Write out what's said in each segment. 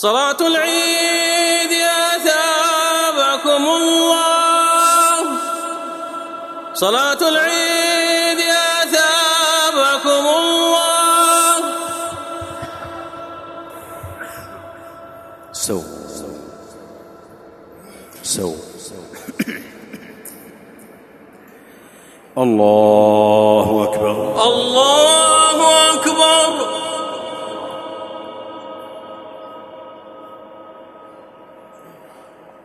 صلاة العيد أثابكم الله. صلاة العيد أثابكم الله. سو. سو. الله أكبر. الله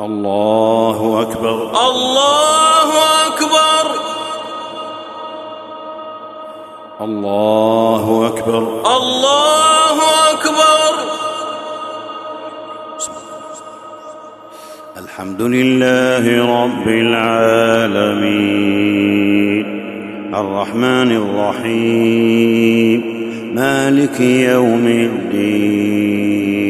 الله أكبر. الله أكبر. الله أكبر. الله أكبر. الحمد لله رب العالمين. الرحمن الرحيم. مالك يوم الدين.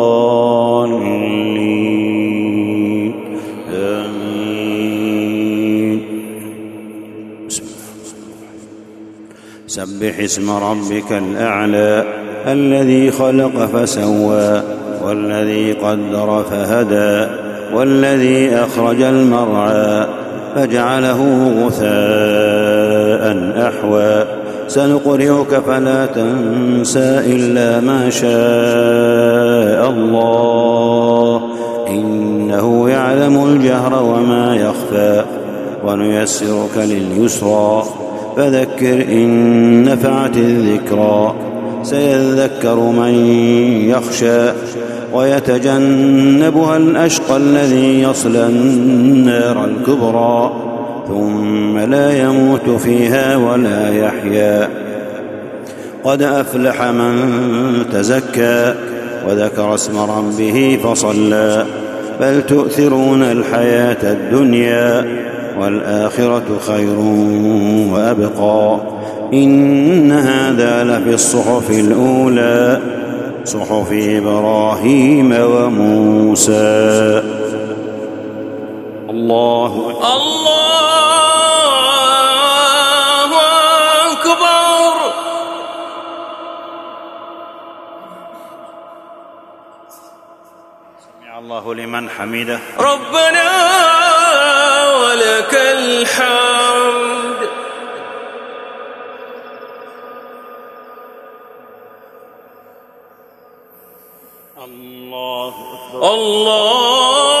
سبح اسم ربك الأعلى الذي خلق فسوى والذي قدر فهدى والذي أخرج المرعى فجعله غثاء أحوى. سنقرئك فلا تنسى إلا ما شاء الله إنه يعلم الجهر وما يخفى ونيسرك لليسرى. فذكر إن نفعت الذكرى. سيذكر من يخشى ويتجنبها الأشقى الذي يصلى النار الكبرى. ثم لا يموت فيها ولا يحيا. قد أفلح من تزكى وذكر اسم ربه فصلى. بل تؤثرون الحياة الدنيا. والآخرة خير وأبقى. إن هذا لفي الصحف الأولى صحف إبراهيم وموسى. الله أكبر. الله أكبر. سمع الله لمن حمده. ربنا ولك الحمد. الله أكبر. الله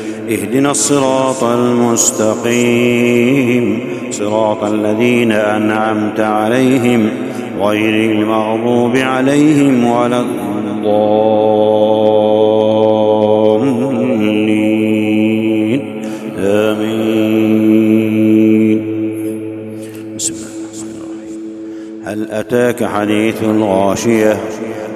اهدنا الصراط المستقيم. صراط الذين أنعمت عليهم غير المغضوب عليهم ولا الضالين. آمين. بسم الله الرحمن الرحيم. هل أتاك حديث الغاشية؟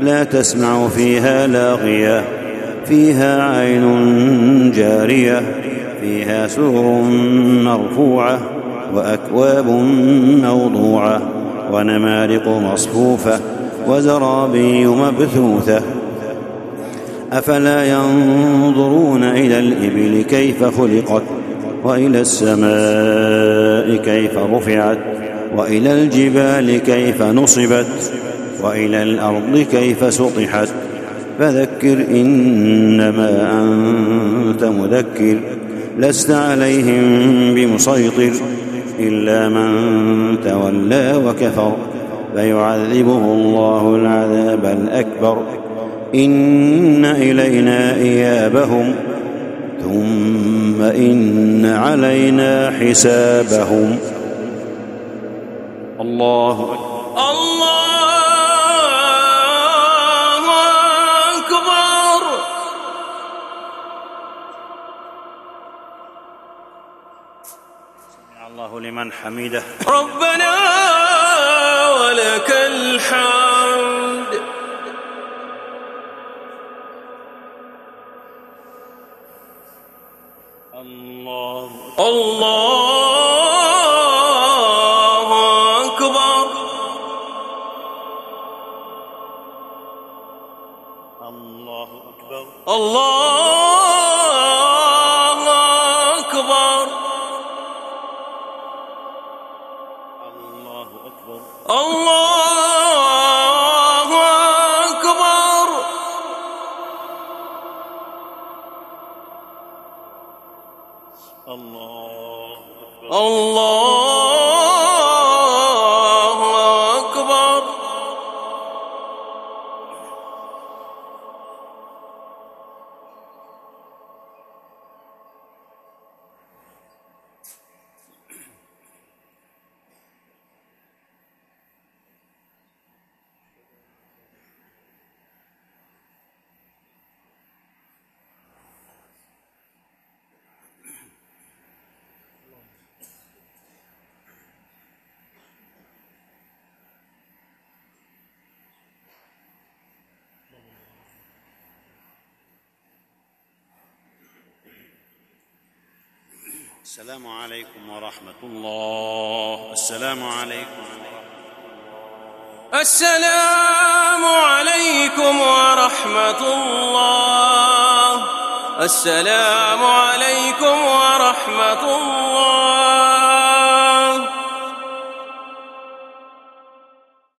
لا تسمع فيها لاغية فيها عين جارية فيها سرر مرفوعة وأكواب موضوعة ونمارق مصفوفة وزرابي مبثوثة. أفلا ينظرون إلى الإبل كيف خلقت وإلى السماء كيف رفعت وإلى الجبال كيف نصبت وإلى الأرض كيف سطحت؟ فذكر إنما أنت مذكر لست عليهم بمسيطر إلا من تولى وكفر فيعذبه الله العذاب الأكبر. إن إلينا إيابهم ثم إن علينا حسابهم. الله أكبر. الله لمن حمده. ربنا ولك الحمد. الله الله الله أكبر. الله السلام عليكم ورحمة الله. السلام عليكم السلام عليكم ورحمة الله. السلام عليكم ورحمة الله.